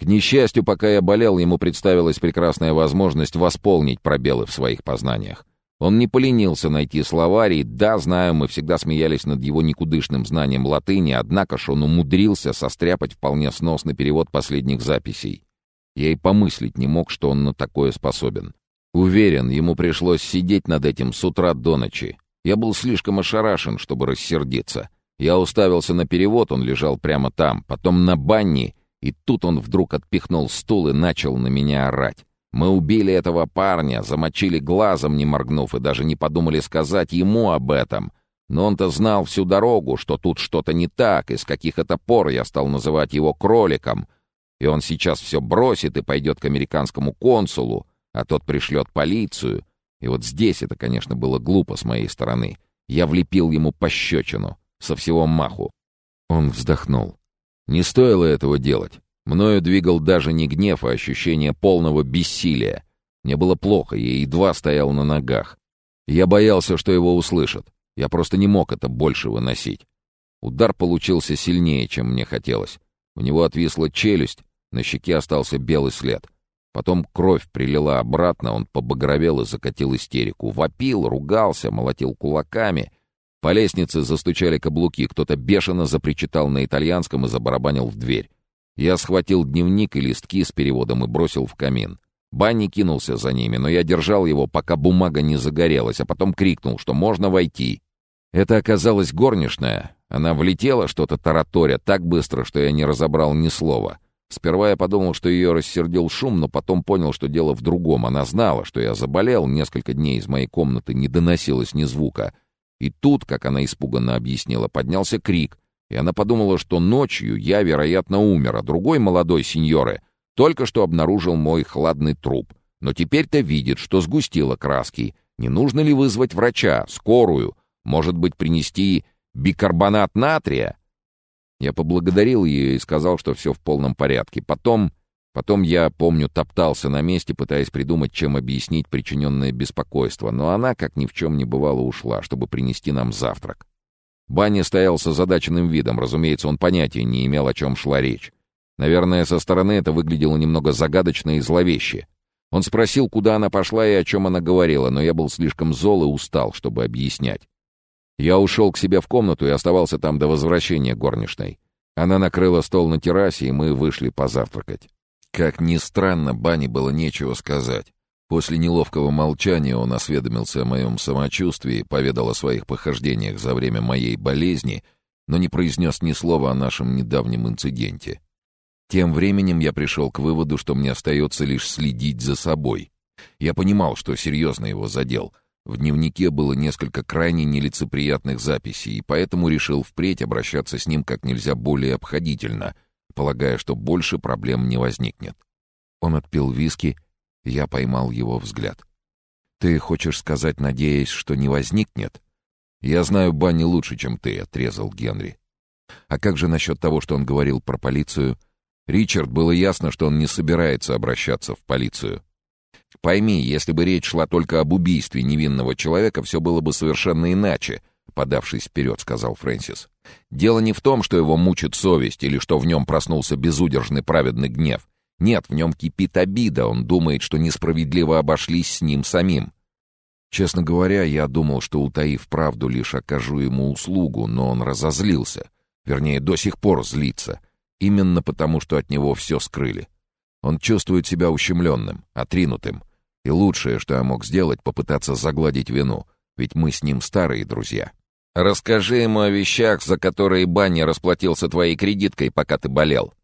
К несчастью, пока я болел, ему представилась прекрасная возможность восполнить пробелы в своих познаниях. Он не поленился найти словарь, и да, знаю, мы всегда смеялись над его никудышным знанием латыни, однако ж он умудрился состряпать вполне сносный перевод последних записей. Я и помыслить не мог, что он на такое способен. Уверен, ему пришлось сидеть над этим с утра до ночи. Я был слишком ошарашен, чтобы рассердиться. Я уставился на перевод, он лежал прямо там, потом на банне, и тут он вдруг отпихнул стул и начал на меня орать. Мы убили этого парня, замочили глазом, не моргнув, и даже не подумали сказать ему об этом. Но он-то знал всю дорогу, что тут что-то не так, и с каких это пор я стал называть его кроликом. И он сейчас все бросит и пойдет к американскому консулу, а тот пришлет полицию. И вот здесь это, конечно, было глупо с моей стороны. Я влепил ему пощечину, со всего маху. Он вздохнул. Не стоило этого делать. Мною двигал даже не гнев, а ощущение полного бессилия. Мне было плохо, я едва стоял на ногах. Я боялся, что его услышат. Я просто не мог это больше выносить. Удар получился сильнее, чем мне хотелось. У него отвисла челюсть, на щеке остался белый след. Потом кровь прилила обратно, он побагровел и закатил истерику. Вопил, ругался, молотил кулаками. По лестнице застучали каблуки, кто-то бешено запричитал на итальянском и забарабанил в дверь. Я схватил дневник и листки с переводом и бросил в камин. Банни кинулся за ними, но я держал его, пока бумага не загорелась, а потом крикнул, что можно войти. Это оказалась горничная. Она влетела, что-то тараторя, так быстро, что я не разобрал ни слова. Сперва я подумал, что ее рассердил шум, но потом понял, что дело в другом. Она знала, что я заболел, несколько дней из моей комнаты не доносилось ни звука. И тут, как она испуганно объяснила, поднялся крик — и она подумала, что ночью я, вероятно, умер, а другой молодой сеньоры только что обнаружил мой хладный труп. Но теперь-то видит, что сгустила краски. Не нужно ли вызвать врача, скорую? Может быть, принести бикарбонат натрия? Я поблагодарил ее и сказал, что все в полном порядке. Потом... Потом я, помню, топтался на месте, пытаясь придумать, чем объяснить причиненное беспокойство, но она, как ни в чем не бывало, ушла, чтобы принести нам завтрак. Банни стоял с озадаченным видом, разумеется, он понятия не имел, о чем шла речь. Наверное, со стороны это выглядело немного загадочно и зловеще. Он спросил, куда она пошла и о чем она говорила, но я был слишком зол и устал, чтобы объяснять. Я ушел к себе в комнату и оставался там до возвращения горничной. Она накрыла стол на террасе, и мы вышли позавтракать. Как ни странно, Бане было нечего сказать. После неловкого молчания он осведомился о моем самочувствии, поведал о своих похождениях за время моей болезни, но не произнес ни слова о нашем недавнем инциденте. Тем временем я пришел к выводу, что мне остается лишь следить за собой. Я понимал, что серьезно его задел. В дневнике было несколько крайне нелицеприятных записей, и поэтому решил впредь обращаться с ним как нельзя более обходительно, полагая, что больше проблем не возникнет. Он отпил виски я поймал его взгляд. «Ты хочешь сказать, надеясь, что не возникнет?» «Я знаю Банни лучше, чем ты», — отрезал Генри. «А как же насчет того, что он говорил про полицию?» Ричард было ясно, что он не собирается обращаться в полицию. «Пойми, если бы речь шла только об убийстве невинного человека, все было бы совершенно иначе», — подавшись вперед, сказал Фрэнсис. «Дело не в том, что его мучит совесть или что в нем проснулся безудержный праведный гнев. Нет, в нем кипит обида, он думает, что несправедливо обошлись с ним самим. Честно говоря, я думал, что, утаив правду, лишь окажу ему услугу, но он разозлился. Вернее, до сих пор злится. Именно потому, что от него все скрыли. Он чувствует себя ущемленным, отринутым. И лучшее, что я мог сделать, попытаться загладить вину, ведь мы с ним старые друзья. «Расскажи ему о вещах, за которые Банни расплатился твоей кредиткой, пока ты болел»,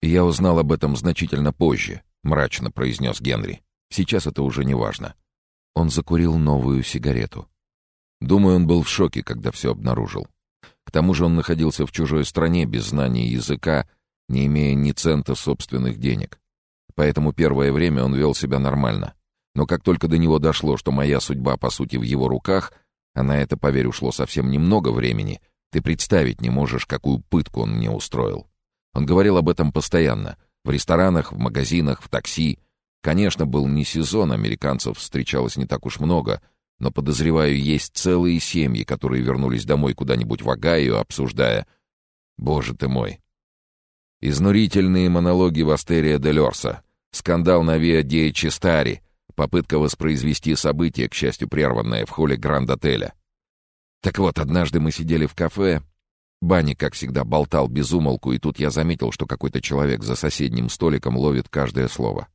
«Я узнал об этом значительно позже», — мрачно произнес Генри. «Сейчас это уже не важно». Он закурил новую сигарету. Думаю, он был в шоке, когда все обнаружил. К тому же он находился в чужой стране без знания языка, не имея ни цента собственных денег. Поэтому первое время он вел себя нормально. Но как только до него дошло, что моя судьба, по сути, в его руках, а на это, поверь, ушло совсем немного времени, ты представить не можешь, какую пытку он мне устроил. Он говорил об этом постоянно. В ресторанах, в магазинах, в такси. Конечно, был не сезон, американцев встречалось не так уж много, но, подозреваю, есть целые семьи, которые вернулись домой куда-нибудь в Огайо, обсуждая «Боже ты мой!» Изнурительные монологи в Астерия де Лерса, скандал на Виа Диа Чистари, попытка воспроизвести события, к счастью, прерванное в холле Гранд-отеля. Так вот, однажды мы сидели в кафе, Банни, как всегда, болтал без умолку, и тут я заметил, что какой-то человек за соседним столиком ловит каждое слово.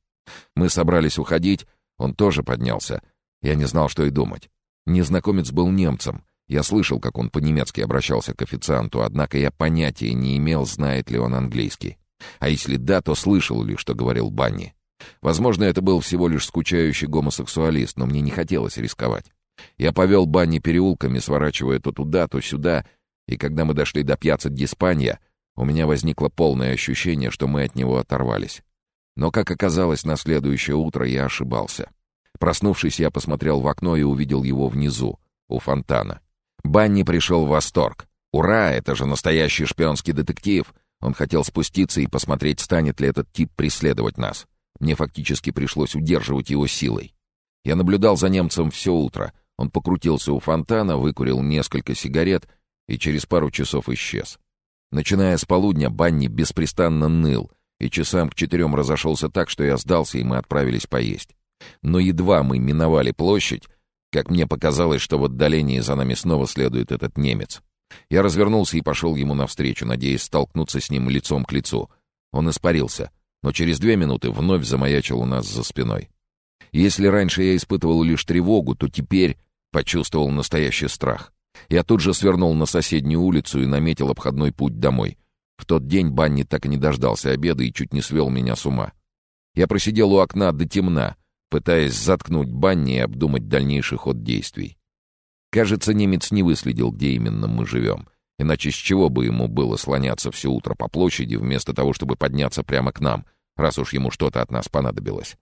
Мы собрались уходить, он тоже поднялся. Я не знал, что и думать. Незнакомец был немцем. Я слышал, как он по-немецки обращался к официанту, однако я понятия не имел, знает ли он английский. А если да, то слышал ли, что говорил Банни. Возможно, это был всего лишь скучающий гомосексуалист, но мне не хотелось рисковать. Я повел Банни переулками, сворачивая то туда, то сюда, и когда мы дошли до пьяца Диспанья, у меня возникло полное ощущение, что мы от него оторвались. Но, как оказалось, на следующее утро я ошибался. Проснувшись, я посмотрел в окно и увидел его внизу, у фонтана. Банни пришел в восторг. «Ура, это же настоящий шпионский детектив!» Он хотел спуститься и посмотреть, станет ли этот тип преследовать нас. Мне фактически пришлось удерживать его силой. Я наблюдал за немцем все утро. Он покрутился у фонтана, выкурил несколько сигарет и через пару часов исчез. Начиная с полудня, Банни беспрестанно ныл, и часам к четырем разошелся так, что я сдался, и мы отправились поесть. Но едва мы миновали площадь, как мне показалось, что в отдалении за нами снова следует этот немец. Я развернулся и пошел ему навстречу, надеясь столкнуться с ним лицом к лицу. Он испарился, но через две минуты вновь замаячил у нас за спиной. Если раньше я испытывал лишь тревогу, то теперь почувствовал настоящий страх. Я тут же свернул на соседнюю улицу и наметил обходной путь домой. В тот день Банни так и не дождался обеда и чуть не свел меня с ума. Я просидел у окна до темна, пытаясь заткнуть Банни и обдумать дальнейший ход действий. Кажется, немец не выследил, где именно мы живем. Иначе с чего бы ему было слоняться все утро по площади, вместо того, чтобы подняться прямо к нам, раз уж ему что-то от нас понадобилось.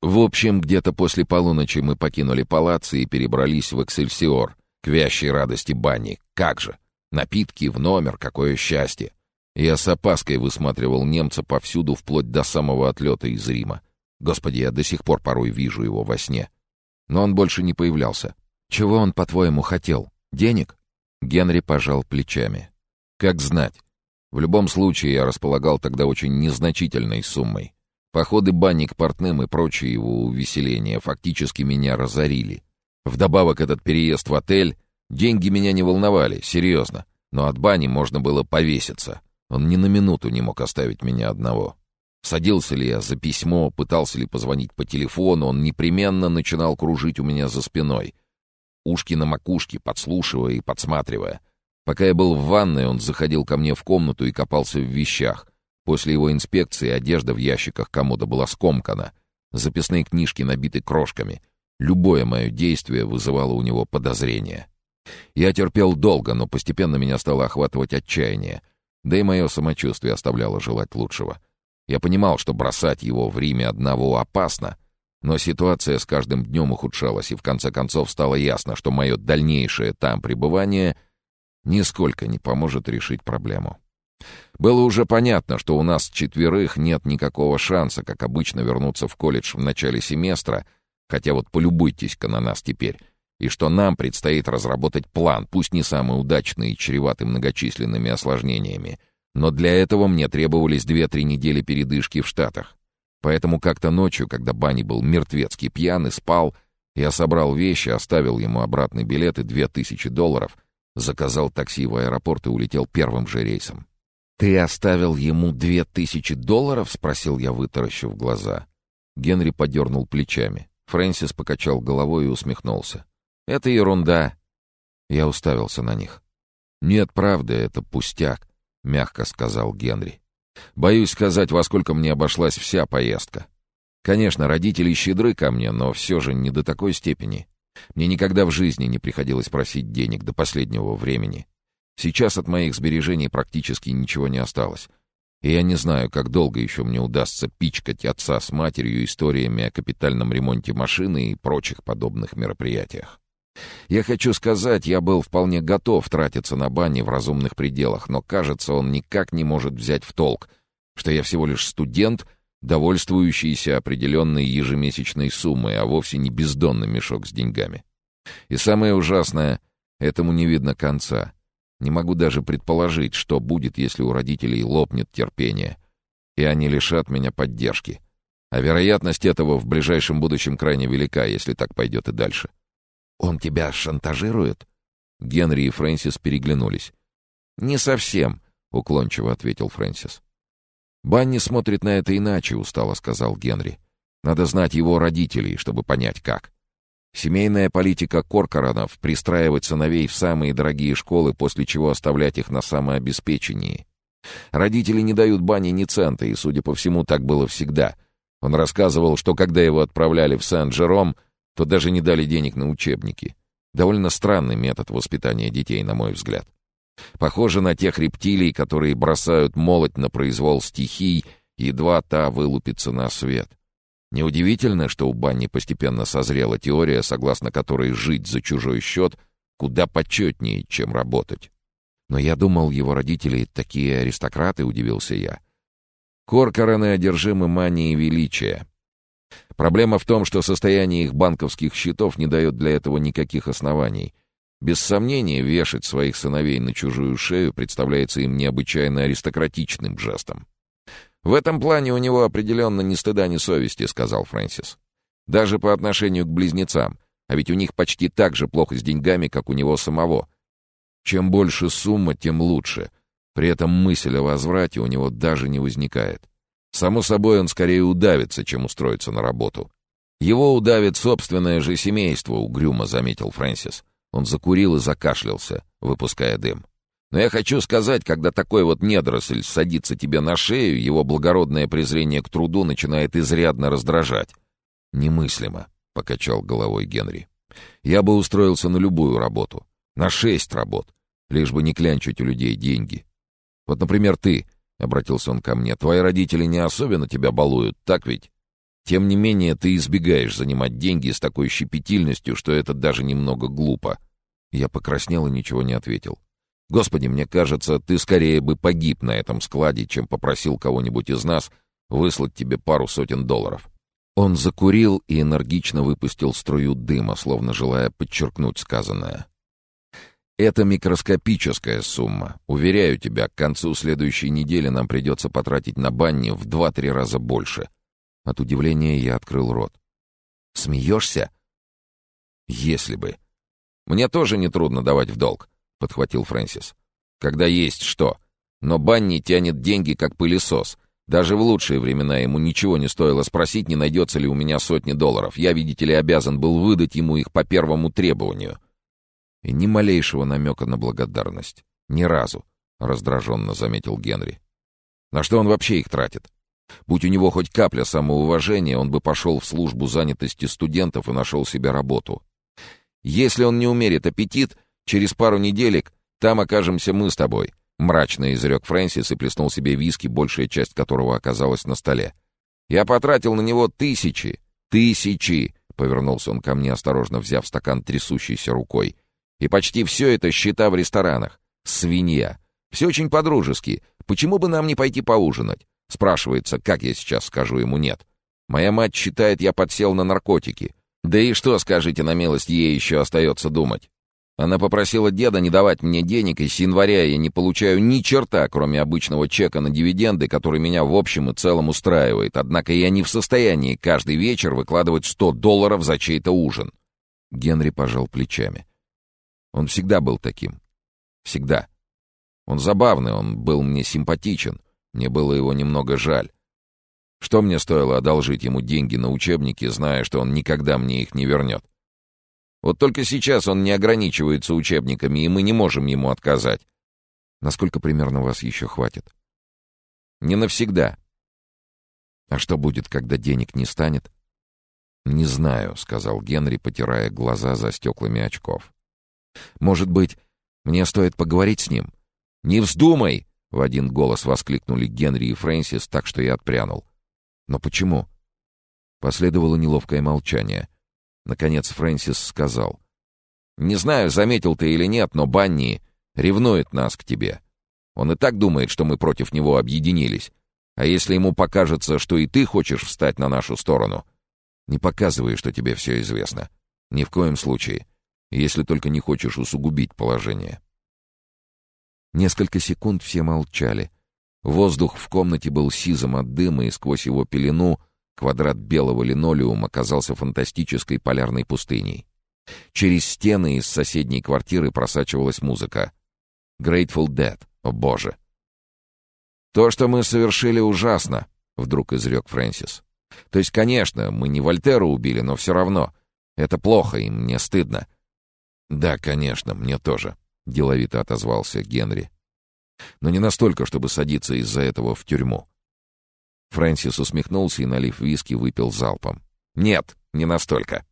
В общем, где-то после полуночи мы покинули палац и перебрались в Эксельсиор, к вящей радости Банни. Как же! Напитки в номер, какое счастье! Я с опаской высматривал немца повсюду, вплоть до самого отлета из Рима. Господи, я до сих пор порой вижу его во сне. Но он больше не появлялся. Чего он, по-твоему, хотел? Денег? Генри пожал плечами. Как знать. В любом случае, я располагал тогда очень незначительной суммой. Походы бани к портным и прочие его увеселения фактически меня разорили. Вдобавок этот переезд в отель, деньги меня не волновали, серьезно. Но от бани можно было повеситься. Он ни на минуту не мог оставить меня одного. Садился ли я за письмо, пытался ли позвонить по телефону, он непременно начинал кружить у меня за спиной. Ушки на макушке, подслушивая и подсматривая. Пока я был в ванной, он заходил ко мне в комнату и копался в вещах. После его инспекции одежда в ящиках комода была скомкана. Записные книжки набиты крошками. Любое мое действие вызывало у него подозрение. Я терпел долго, но постепенно меня стало охватывать отчаяние — да и мое самочувствие оставляло желать лучшего. Я понимал, что бросать его в Риме одного опасно, но ситуация с каждым днем ухудшалась, и в конце концов стало ясно, что мое дальнейшее там пребывание нисколько не поможет решить проблему. Было уже понятно, что у нас четверых нет никакого шанса, как обычно, вернуться в колледж в начале семестра, хотя вот полюбуйтесь-ка на нас теперь и что нам предстоит разработать план, пусть не самый удачный и чреватый многочисленными осложнениями, но для этого мне требовались две-три недели передышки в Штатах. Поэтому как-то ночью, когда Банни был мертвецкий пьян и спал, я собрал вещи, оставил ему обратный билет и две тысячи долларов, заказал такси в аэропорт и улетел первым же рейсом. «Ты оставил ему две тысячи долларов?» — спросил я, вытаращив глаза. Генри подернул плечами. Фрэнсис покачал головой и усмехнулся. Это ерунда. Я уставился на них. Нет, правда, это пустяк, мягко сказал Генри. Боюсь сказать, во сколько мне обошлась вся поездка. Конечно, родители щедры ко мне, но все же не до такой степени. Мне никогда в жизни не приходилось просить денег до последнего времени. Сейчас от моих сбережений практически ничего не осталось. И я не знаю, как долго еще мне удастся пичкать отца с матерью историями о капитальном ремонте машины и прочих подобных мероприятиях. Я хочу сказать, я был вполне готов тратиться на бани в разумных пределах, но, кажется, он никак не может взять в толк, что я всего лишь студент, довольствующийся определенной ежемесячной суммой, а вовсе не бездонный мешок с деньгами. И самое ужасное — этому не видно конца. Не могу даже предположить, что будет, если у родителей лопнет терпение, и они лишат меня поддержки. А вероятность этого в ближайшем будущем крайне велика, если так пойдет и дальше. «Он тебя шантажирует?» Генри и Фрэнсис переглянулись. «Не совсем», — уклончиво ответил Фрэнсис. «Банни смотрит на это иначе», — устало сказал Генри. «Надо знать его родителей, чтобы понять, как. Семейная политика Коркоранов — пристраивать сыновей в самые дорогие школы, после чего оставлять их на самообеспечении. Родители не дают Банни ни цента, и, судя по всему, так было всегда — он рассказывал, что когда его отправляли в Сен-Жером, то даже не дали денег на учебники. Довольно странный метод воспитания детей, на мой взгляд. Похоже на тех рептилий, которые бросают молоть на произвол стихий, едва та вылупится на свет. Неудивительно, что у Банни постепенно созрела теория, согласно которой жить за чужой счет куда почетнее, чем работать. Но я думал, его родители такие аристократы, удивился я. Коркораны одержимы манией величия. Проблема в том, что состояние их банковских счетов не дает для этого никаких оснований. Без сомнения, вешать своих сыновей на чужую шею представляется им необычайно аристократичным жестом. «В этом плане у него определенно ни стыда, ни совести», — сказал Фрэнсис. «Даже по отношению к близнецам, а ведь у них почти так же плохо с деньгами, как у него самого. Чем больше сумма, тем лучше. При этом мысль о возврате у него даже не возникает. Само собой, он скорее удавится, чем устроится на работу. Его удавит собственное же семейство, угрюмо заметил Фрэнсис. Он закурил и закашлялся, выпуская дым. Но я хочу сказать, когда такой вот недоросль садится тебе на шею, его благородное презрение к труду начинает изрядно раздражать. «Немыслимо», — покачал головой Генри. «Я бы устроился на любую работу. На шесть работ. Лишь бы не клянчить у людей деньги. Вот, например, ты, — обратился он ко мне, — твои родители не особенно тебя балуют, так ведь? Тем не менее, ты избегаешь занимать деньги с такой щепетильностью, что это даже немного глупо. Я покраснел и ничего не ответил. Господи, мне кажется, ты скорее бы погиб на этом складе, чем попросил кого-нибудь из нас выслать тебе пару сотен долларов. Он закурил и энергично выпустил струю дыма, словно желая подчеркнуть сказанное. Это микроскопическая сумма. Уверяю тебя, к концу следующей недели нам придется потратить на банни в два-три раза больше. От удивления я открыл рот. Смеешься? Если бы. Мне тоже нетрудно давать в долг, подхватил Фрэнсис. Когда есть что. Но Банни тянет деньги, как пылесос. Даже в лучшие времена ему ничего не стоило спросить, не найдется ли у меня сотни долларов. Я, видите ли, обязан был выдать ему их по первому требованию. И ни малейшего намека на благодарность. Ни разу, — раздраженно заметил Генри. На что он вообще их тратит? Будь у него хоть капля самоуважения, он бы пошел в службу занятости студентов и нашел себе работу. Если он не умерит аппетит, через пару неделек там окажемся мы с тобой, — мрачно изрек Фрэнсис и плеснул себе виски, большая часть которого оказалась на столе. Я потратил на него тысячи, тысячи, — повернулся он ко мне, осторожно взяв стакан трясущейся рукой. И почти все это счета в ресторанах. Свинья. Все очень по-дружески. Почему бы нам не пойти поужинать? Спрашивается, как я сейчас скажу ему «нет». Моя мать считает, я подсел на наркотики. Да и что, скажите на милость, ей еще остается думать? Она попросила деда не давать мне денег, и с января я не получаю ни черта, кроме обычного чека на дивиденды, который меня в общем и целом устраивает. Однако я не в состоянии каждый вечер выкладывать 100 долларов за чей-то ужин. Генри пожал плечами. Он всегда был таким. Всегда. Он забавный, он был мне симпатичен. Мне было его немного жаль. Что мне стоило одолжить ему деньги на учебники, зная, что он никогда мне их не вернет? Вот только сейчас он не ограничивается учебниками, и мы не можем ему отказать. Насколько примерно вас еще хватит? Не навсегда. А что будет, когда денег не станет? Не знаю, — сказал Генри, потирая глаза за стеклами очков. Может быть, мне стоит поговорить с ним? Не вздумай! В один голос воскликнули Генри и Фрэнсис, так что я отпрянул. Но почему? Последовало неловкое молчание. Наконец Фрэнсис сказал. «Не знаю, заметил ты или нет, но Банни ревнует нас к тебе. Он и так думает, что мы против него объединились. А если ему покажется, что и ты хочешь встать на нашу сторону, не показывай, что тебе все известно. Ни в коем случае если только не хочешь усугубить положение. Несколько секунд все молчали. Воздух в комнате был сизым от дыма, и сквозь его пелену квадрат белого линолеума оказался фантастической полярной пустыней. Через стены из соседней квартиры просачивалась музыка. Grateful Dead, о боже! «То, что мы совершили, ужасно», — вдруг изрек Фрэнсис. «То есть, конечно, мы не Вольтера убили, но все равно. Это плохо, и мне стыдно». «Да, конечно, мне тоже», — деловито отозвался Генри. «Но не настолько, чтобы садиться из-за этого в тюрьму». Фрэнсис усмехнулся и, налив виски, выпил залпом. «Нет, не настолько».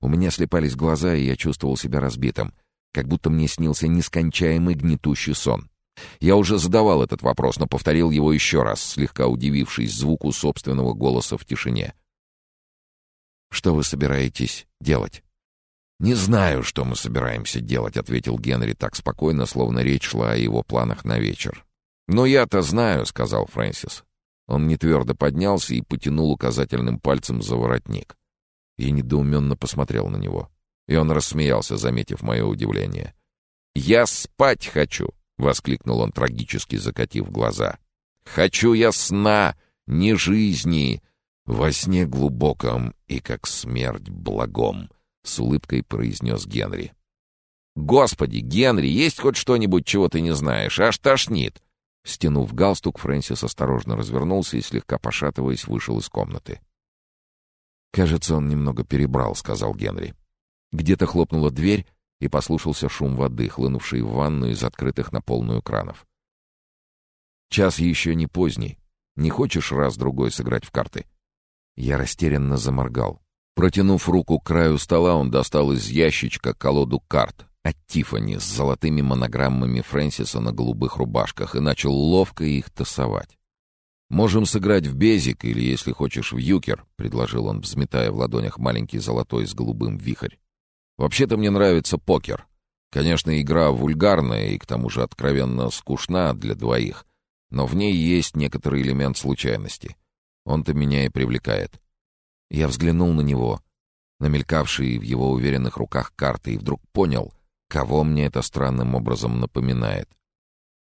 У меня слепались глаза, и я чувствовал себя разбитым, как будто мне снился нескончаемый гнетущий сон. Я уже задавал этот вопрос, но повторил его еще раз, слегка удивившись звуку собственного голоса в тишине. «Что вы собираетесь делать?» «Не знаю, что мы собираемся делать», — ответил Генри так спокойно, словно речь шла о его планах на вечер. «Но я-то знаю», — сказал Фрэнсис. Он нетвердо поднялся и потянул указательным пальцем за воротник. Я недоуменно посмотрел на него, и он рассмеялся, заметив мое удивление. «Я спать хочу!» — воскликнул он, трагически закатив глаза. «Хочу я сна, не жизни, во сне глубоком и как смерть благом», — с улыбкой произнес Генри. «Господи, Генри, есть хоть что-нибудь, чего ты не знаешь? Аж тошнит!» Стянув галстук, Фрэнсис осторожно развернулся и, слегка пошатываясь, вышел из комнаты. «Кажется, он немного перебрал», — сказал Генри. Где-то хлопнула дверь, и послушался шум воды, хлынувшей в ванну из открытых на полную кранов. «Час еще не поздний. Не хочешь раз-другой сыграть в карты?» Я растерянно заморгал. Протянув руку к краю стола, он достал из ящичка колоду карт от Тиффани с золотыми монограммами Фрэнсиса на голубых рубашках и начал ловко их тасовать. «Можем сыграть в безик или, если хочешь, в юкер», — предложил он, взметая в ладонях маленький золотой с голубым вихрь. Вообще-то мне нравится покер. Конечно, игра вульгарная и к тому же откровенно скучна для двоих, но в ней есть некоторый элемент случайности. Он-то меня и привлекает. Я взглянул на него, намелькавшие в его уверенных руках карты, и вдруг понял, кого мне это странным образом напоминает.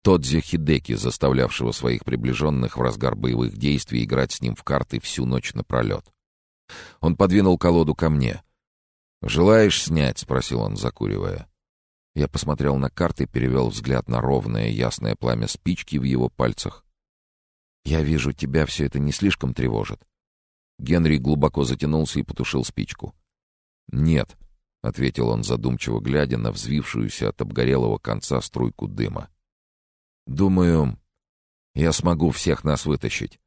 Тот Хидеки, заставлявшего своих приближенных в разгар боевых действий играть с ним в карты всю ночь напролет. Он подвинул колоду ко мне — «Желаешь снять?» — спросил он, закуривая. Я посмотрел на карты, перевел взгляд на ровное ясное пламя спички в его пальцах. «Я вижу, тебя все это не слишком тревожит». Генри глубоко затянулся и потушил спичку. «Нет», — ответил он, задумчиво глядя на взвившуюся от обгорелого конца струйку дыма. «Думаю, я смогу всех нас вытащить.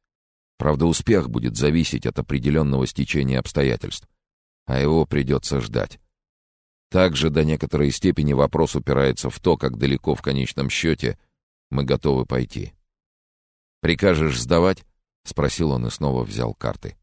Правда, успех будет зависеть от определенного стечения обстоятельств а его придется ждать. Также до некоторой степени вопрос упирается в то, как далеко в конечном счете мы готовы пойти. «Прикажешь сдавать?» — спросил он и снова взял карты.